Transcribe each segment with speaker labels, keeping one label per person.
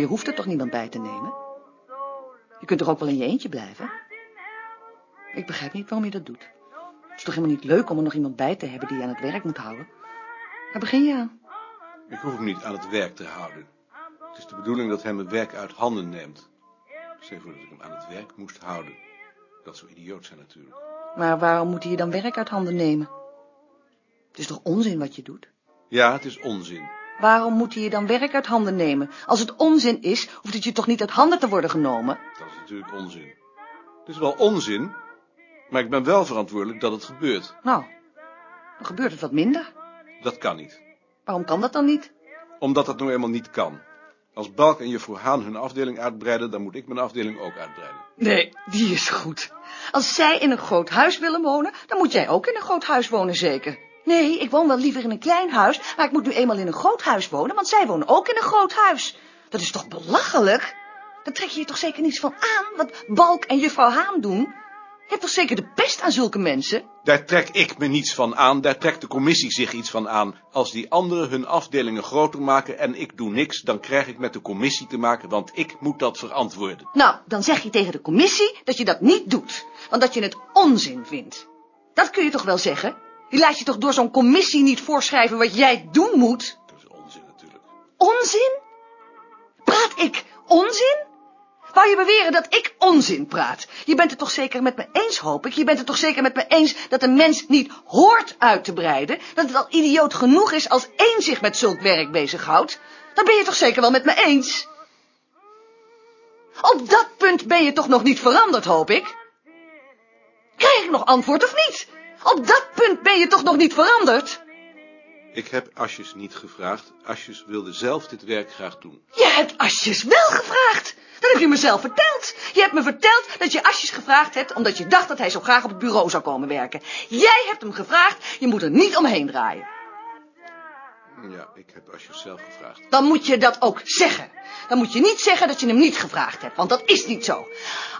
Speaker 1: Maar je hoeft er toch niemand bij te nemen? Je kunt toch ook wel in je eentje blijven? Ik begrijp niet waarom je dat doet. Het is toch helemaal niet leuk om er nog iemand bij te hebben die je aan het werk moet houden? Waar begin je aan?
Speaker 2: Ik hoef hem niet aan het werk te houden. Het is de bedoeling dat hij mijn werk uit handen neemt. Stel voor dat ik hem aan het werk moest houden. Dat zou idioot zijn natuurlijk.
Speaker 1: Maar waarom moet hij je dan werk uit handen nemen? Het is toch onzin wat je doet?
Speaker 2: Ja, het is onzin.
Speaker 1: Waarom moet hij je dan werk uit handen nemen? Als het onzin is, hoeft het je toch niet uit handen te worden genomen?
Speaker 2: Dat is natuurlijk onzin. Het is wel onzin, maar ik ben wel verantwoordelijk dat het gebeurt.
Speaker 1: Nou, dan gebeurt het wat minder.
Speaker 2: Dat kan niet.
Speaker 1: Waarom kan dat dan niet?
Speaker 2: Omdat dat nou eenmaal niet kan. Als Balk en juffrouw Haan hun afdeling uitbreiden, dan moet ik mijn afdeling ook uitbreiden.
Speaker 1: Nee, die is goed. Als zij in een groot huis willen wonen, dan moet jij ook in een groot huis wonen, zeker. Nee, ik woon wel liever in een klein huis, maar ik moet nu eenmaal in een groot huis wonen, want zij wonen ook in een groot huis. Dat is toch belachelijk? Daar trek je je toch zeker niets van aan, wat Balk en juffrouw Haan doen? Je hebt toch zeker de pest aan zulke mensen?
Speaker 2: Daar trek ik me niets van aan, daar trekt de commissie zich iets van aan. Als die anderen hun afdelingen groter maken en ik doe niks, dan krijg ik met de commissie te maken, want ik moet dat verantwoorden.
Speaker 1: Nou, dan zeg je tegen de commissie dat je dat niet doet, want dat je het onzin vindt. Dat kun je toch wel zeggen? Die laat je toch door zo'n commissie niet voorschrijven wat jij doen moet?
Speaker 2: Dat is onzin natuurlijk.
Speaker 1: Onzin? Praat ik onzin? Wou je beweren dat ik onzin praat? Je bent het toch zeker met me eens, hoop ik? Je bent het toch zeker met me eens dat een mens niet hoort uit te breiden? Dat het al idioot genoeg is als één zich met zulk werk bezighoudt? Dan ben je toch zeker wel met me eens? Op dat punt ben je toch nog niet veranderd, hoop ik? Krijg ik nog antwoord of niet? Op dat punt ben je toch nog niet veranderd?
Speaker 2: Ik heb Asjes niet gevraagd. Asjes wilde zelf dit werk graag doen.
Speaker 1: Je hebt Asjes wel gevraagd. Dat heb je mezelf verteld. Je hebt me verteld dat je Asjes gevraagd hebt... omdat je dacht dat hij zo graag op het bureau zou komen werken. Jij hebt hem gevraagd. Je moet er niet omheen draaien.
Speaker 2: Ja, ik heb Asjes zelf gevraagd.
Speaker 1: Dan moet je dat ook zeggen. Dan moet je niet zeggen dat je hem niet gevraagd hebt, want dat is niet zo.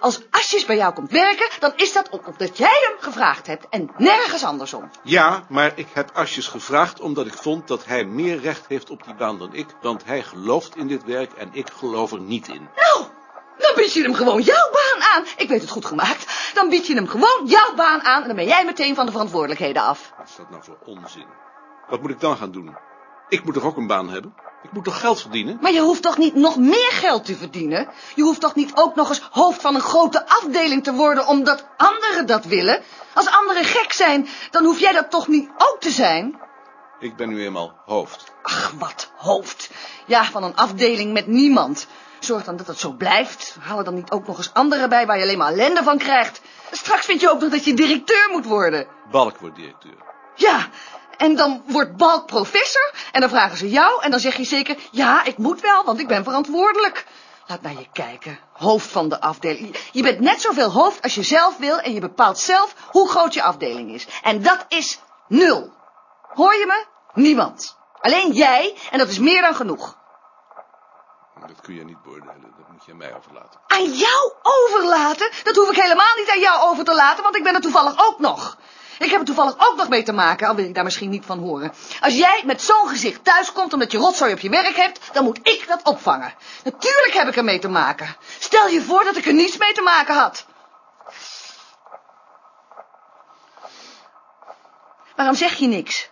Speaker 1: Als Asjes bij jou komt werken, dan is dat omdat jij hem gevraagd hebt en nergens andersom.
Speaker 2: Ja, maar ik heb Asjes gevraagd omdat ik vond dat hij meer recht heeft op die baan dan ik, want hij gelooft in dit werk en ik geloof er niet in.
Speaker 1: Nou, dan bied je hem gewoon jouw baan aan. Ik weet het goed gemaakt. Dan bied je hem gewoon jouw baan aan en dan ben jij meteen van de verantwoordelijkheden af.
Speaker 2: Wat is dat nou voor onzin? Wat moet ik dan gaan doen? Ik moet toch ook een baan hebben? Ik moet toch geld verdienen?
Speaker 1: Maar je hoeft toch niet nog meer geld te verdienen? Je hoeft toch niet ook nog eens hoofd van een grote afdeling te worden omdat anderen dat willen? Als anderen gek zijn, dan hoef jij dat toch niet ook te zijn?
Speaker 2: Ik ben nu eenmaal hoofd.
Speaker 1: Ach, wat hoofd. Ja, van een afdeling met niemand. Zorg dan dat het zo blijft. Haal er dan niet ook nog eens anderen bij waar je alleen maar ellende van krijgt. Straks vind je ook nog dat je directeur moet worden.
Speaker 2: Balk wordt directeur.
Speaker 1: Ja, en dan wordt Balk professor en dan vragen ze jou en dan zeg je zeker... ja, ik moet wel, want ik ben verantwoordelijk. Laat naar je kijken, hoofd van de afdeling. Je bent net zoveel hoofd als je zelf wil en je bepaalt zelf hoe groot je afdeling is. En dat is nul. Hoor je me? Niemand. Alleen jij en dat is meer dan genoeg.
Speaker 2: Dat kun je niet beoordelen, dat moet je aan mij overlaten.
Speaker 1: Aan jou overlaten? Dat hoef ik helemaal niet aan jou over te laten, want ik ben er toevallig ook nog. Ik heb er toevallig ook nog mee te maken, al wil ik daar misschien niet van horen. Als jij met zo'n gezicht thuiskomt omdat je rotzooi op je werk hebt, dan moet ik dat opvangen. Natuurlijk heb ik er mee te maken. Stel je voor dat ik er niets mee te maken had. Waarom zeg je niks?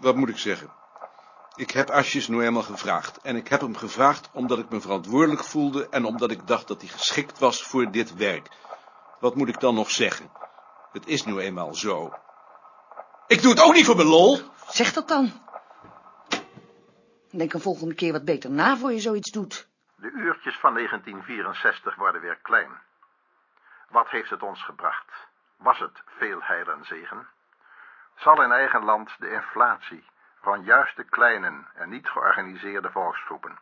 Speaker 2: Wat moet ik zeggen? Ik heb Asjes nu eenmaal gevraagd. En ik heb hem gevraagd omdat ik me verantwoordelijk voelde en omdat ik dacht dat hij geschikt was voor dit werk. Wat moet ik dan nog zeggen? Het is nu eenmaal zo. Ik doe het ook niet voor mijn lol.
Speaker 1: Zeg dat dan. Denk een volgende keer wat beter na voor je zoiets doet.
Speaker 3: De uurtjes van 1964 worden weer klein. Wat heeft het ons gebracht? Was het veel heil en zegen? Zal in eigen land de inflatie van juist de kleine en niet georganiseerde volksgroepen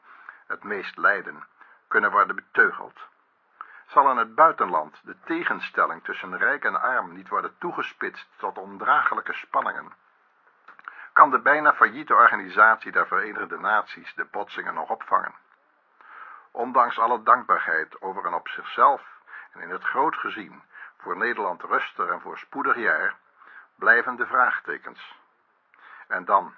Speaker 3: het meest lijden kunnen worden beteugeld? Zal in het buitenland de tegenstelling tussen rijk en arm niet worden toegespitst tot ondraaglijke spanningen? Kan de bijna failliete organisatie der Verenigde Naties de botsingen nog opvangen? Ondanks alle dankbaarheid over een op zichzelf en in het groot gezien voor Nederland rustig en voorspoedig jaar, blijven de vraagtekens. En dan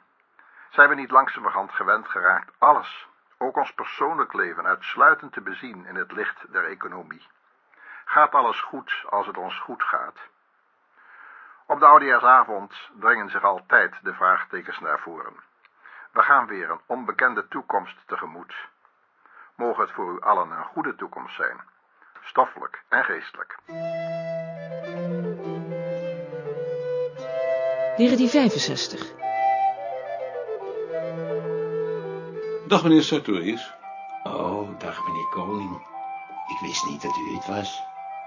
Speaker 3: zijn we niet langzamerhand gewend geraakt alles, ook ons persoonlijk leven uitsluitend te bezien in het licht der economie. Gaat alles goed als het ons goed gaat? Op de oudejaarsavond dringen zich altijd de vraagtekens naar voren. We gaan weer een onbekende toekomst tegemoet. Mogen het voor u allen een goede toekomst zijn, stoffelijk en geestelijk.
Speaker 4: 1965.
Speaker 2: Dag meneer Sartorius.
Speaker 5: Oh, dag meneer Koning. Ik wist niet dat u het was.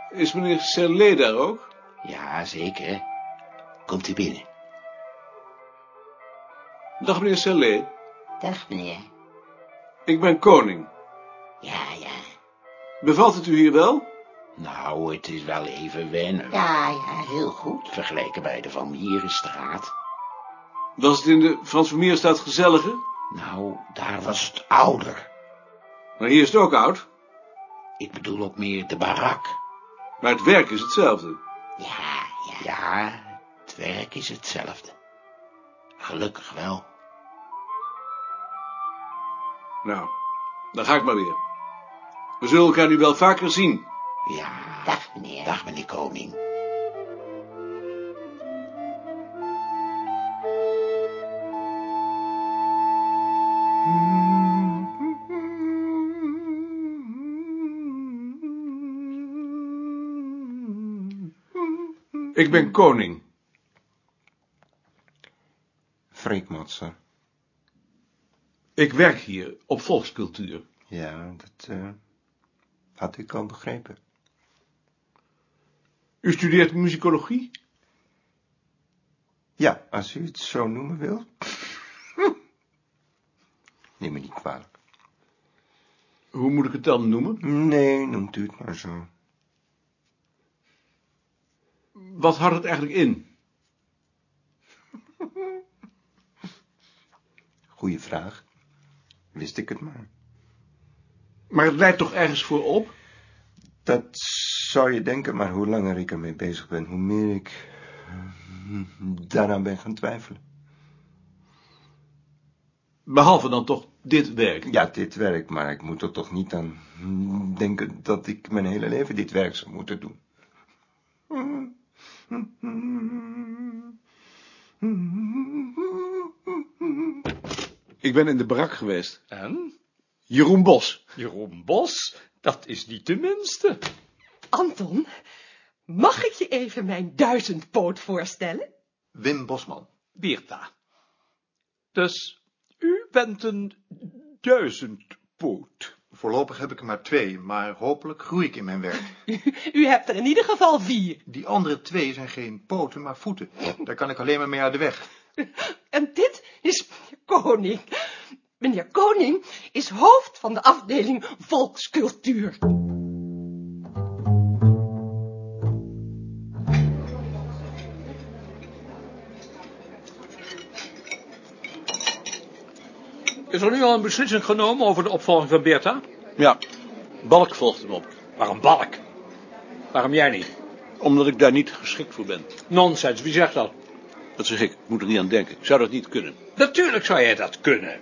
Speaker 2: Is meneer Serlet daar ook?
Speaker 5: Ja, zeker. Komt u binnen.
Speaker 2: Dag meneer Serlet.
Speaker 5: Dag meneer.
Speaker 2: Ik ben koning.
Speaker 5: Ja, ja.
Speaker 2: Bevalt het u hier wel?
Speaker 5: Nou, het is wel even wennen.
Speaker 6: Ja, ja, heel goed.
Speaker 5: Vergeleken bij de Van Mierenstraat.
Speaker 2: Was het in de Frans Vermeerstraat gezelliger?
Speaker 5: Nou, daar was het ouder.
Speaker 2: Maar hier is het ook oud.
Speaker 5: Ik bedoel ook meer de barak.
Speaker 2: Maar het werk is hetzelfde.
Speaker 5: Ja, ja. Ja, het werk is hetzelfde. Gelukkig wel.
Speaker 2: Nou, dan ga ik maar weer. We zullen elkaar nu wel vaker zien.
Speaker 5: Ja.
Speaker 6: Dag meneer.
Speaker 5: Dag meneer Koning.
Speaker 2: Ik ben koning.
Speaker 7: Freek Matser.
Speaker 2: Ik werk hier op volkscultuur.
Speaker 7: Ja, dat eh, had ik al begrepen.
Speaker 2: U studeert muzikologie?
Speaker 7: Ja, als u het zo noemen wilt. Neem me niet kwalijk.
Speaker 2: Hoe moet ik het dan noemen?
Speaker 7: Nee, noemt u het maar zo.
Speaker 2: Wat houdt het eigenlijk in?
Speaker 7: Goeie vraag. Wist ik het maar.
Speaker 2: Maar het leidt toch ergens voor op?
Speaker 7: Dat zou je denken, maar hoe langer ik ermee bezig ben, hoe meer ik eh, daaraan ben gaan twijfelen.
Speaker 2: Behalve dan toch dit werk.
Speaker 7: Ja, dit werk, maar ik moet er toch niet aan denken dat ik mijn hele leven dit werk zou moeten doen.
Speaker 2: Ik ben in de barak geweest.
Speaker 8: En?
Speaker 2: Jeroen Bos.
Speaker 8: Jeroen Bos? Dat is niet de minste.
Speaker 9: Anton, mag ik je even mijn duizendpoot voorstellen?
Speaker 10: Wim Bosman.
Speaker 8: Beerta. Dus u bent een duizendpoot.
Speaker 10: Voorlopig heb ik er maar twee, maar hopelijk groei ik in mijn werk.
Speaker 9: U hebt er in ieder geval vier.
Speaker 10: Die andere twee zijn geen poten, maar voeten. Daar kan ik alleen maar mee uit de weg.
Speaker 9: En dit is meneer Koning. Meneer Koning is hoofd van de afdeling volkscultuur.
Speaker 8: Is er nu al een beslissing genomen over de opvolging van Beerta?
Speaker 2: Ja, Balk volgt hem op.
Speaker 8: Waarom Balk? Waarom jij niet?
Speaker 2: Omdat ik daar niet geschikt voor ben.
Speaker 8: Nonsens, wie zegt dat?
Speaker 2: Dat zeg ik, ik moet er niet aan denken. Ik zou dat niet kunnen.
Speaker 8: Natuurlijk zou jij dat kunnen.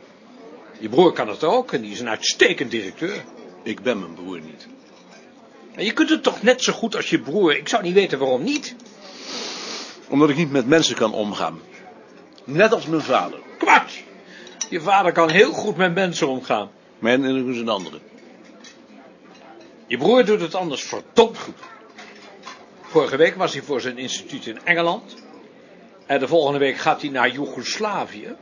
Speaker 8: Je broer kan het ook en die is een uitstekend directeur.
Speaker 2: Ik ben mijn broer niet.
Speaker 8: Je kunt het toch net zo goed als je broer. Ik zou niet weten waarom niet.
Speaker 2: Omdat ik niet met mensen kan omgaan. Net als mijn vader.
Speaker 8: Kwart! Je vader kan heel goed met mensen omgaan.
Speaker 2: Mijn indruk is een andere.
Speaker 8: Je broer doet het anders verdomd goed. Vorige week was hij voor zijn instituut in Engeland. En de volgende week gaat hij naar Joegoslavië.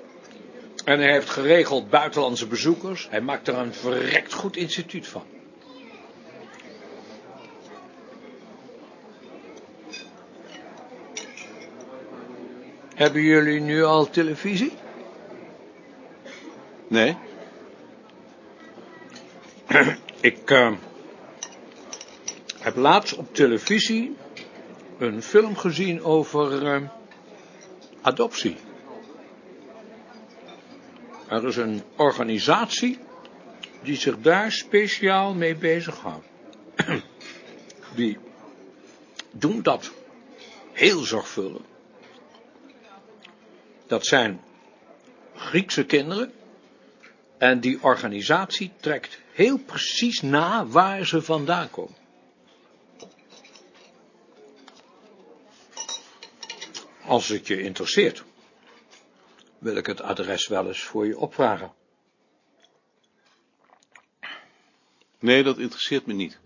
Speaker 8: En hij heeft geregeld buitenlandse bezoekers. Hij maakt er een verrekt goed instituut van. Hebben jullie nu al televisie?
Speaker 2: Nee?
Speaker 8: Ik eh, heb laatst op televisie een film gezien over eh, adoptie. Er is een organisatie die zich daar speciaal mee bezighoudt. Die doen dat heel zorgvuldig. Dat zijn Griekse kinderen En die organisatie trekt heel precies na waar ze vandaan komen. Als het je interesseert, wil ik het adres wel eens voor je opvragen.
Speaker 2: Nee, dat interesseert me niet.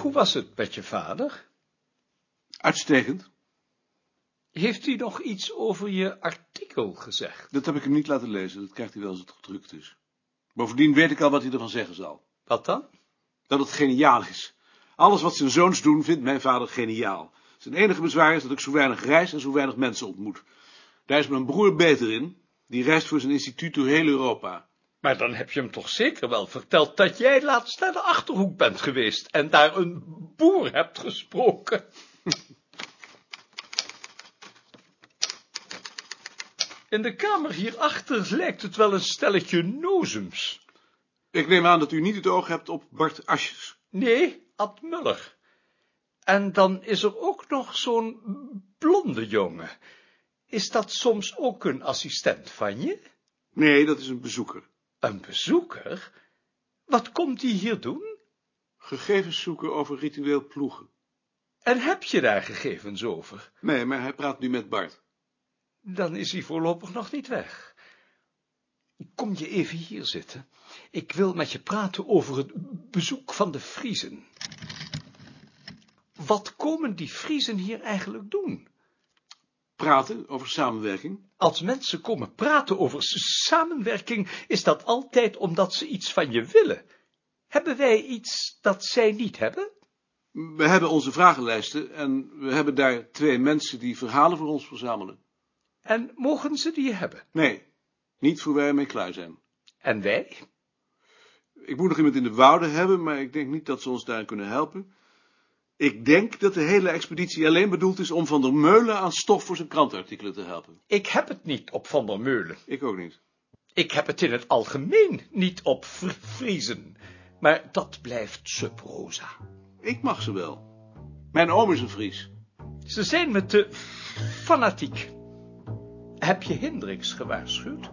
Speaker 11: Hoe was het met je vader?
Speaker 2: Uitstekend.
Speaker 11: Heeft hij nog iets over je artikel gezegd?
Speaker 2: Dat heb ik hem niet laten lezen. Dat krijgt hij wel als het gedrukt is. Bovendien weet ik al wat hij ervan zeggen zal.
Speaker 11: Wat dan?
Speaker 2: Dat het geniaal is. Alles wat zijn zoons doen, vindt mijn vader geniaal. Zijn enige bezwaar is dat ik zo weinig reis en zo weinig mensen ontmoet. Daar is mijn broer beter in. Die reist voor zijn instituut door heel Europa.
Speaker 11: Maar dan heb je hem toch zeker wel verteld dat jij laatst naar de Achterhoek bent geweest en daar een boer hebt gesproken. In de kamer hierachter lijkt het wel een stelletje nozems.
Speaker 2: Ik neem aan dat u niet het oog hebt op Bart Asjes.
Speaker 11: Nee, Ad Muller. En dan is er ook nog zo'n blonde jongen. Is dat soms ook een assistent van je?
Speaker 2: Nee, dat is een bezoeker.
Speaker 11: Een bezoeker? Wat komt die hier doen?
Speaker 2: Gegevens zoeken over ritueel ploegen.
Speaker 11: En heb je daar gegevens over?
Speaker 2: Nee, maar hij praat nu met Bart.
Speaker 11: Dan is hij voorlopig nog niet weg. Kom je even hier zitten. Ik wil met je praten over het bezoek van de Friezen. Wat komen die Friezen hier eigenlijk doen?
Speaker 2: Praten over samenwerking.
Speaker 11: Als mensen komen praten over samenwerking, is dat altijd omdat ze iets van je willen. Hebben wij iets dat zij niet hebben?
Speaker 2: We hebben onze vragenlijsten en we hebben daar twee mensen die verhalen voor ons verzamelen.
Speaker 11: En mogen ze die hebben?
Speaker 2: Nee, niet voor wij ermee klaar zijn.
Speaker 11: En wij?
Speaker 2: Ik moet nog iemand in de wouden hebben, maar ik denk niet dat ze ons daar kunnen helpen. Ik denk dat de hele expeditie alleen bedoeld is om Van der Meulen aan stof voor zijn krantenartikelen te helpen.
Speaker 11: Ik heb het niet op Van der Meulen.
Speaker 2: Ik ook niet.
Speaker 11: Ik heb het in het algemeen niet op Friezen. Maar dat blijft subrosa.
Speaker 2: Ik mag ze wel. Mijn oom is een Fries.
Speaker 11: Ze zijn me te fanatiek. Heb je Hendricks gewaarschuwd?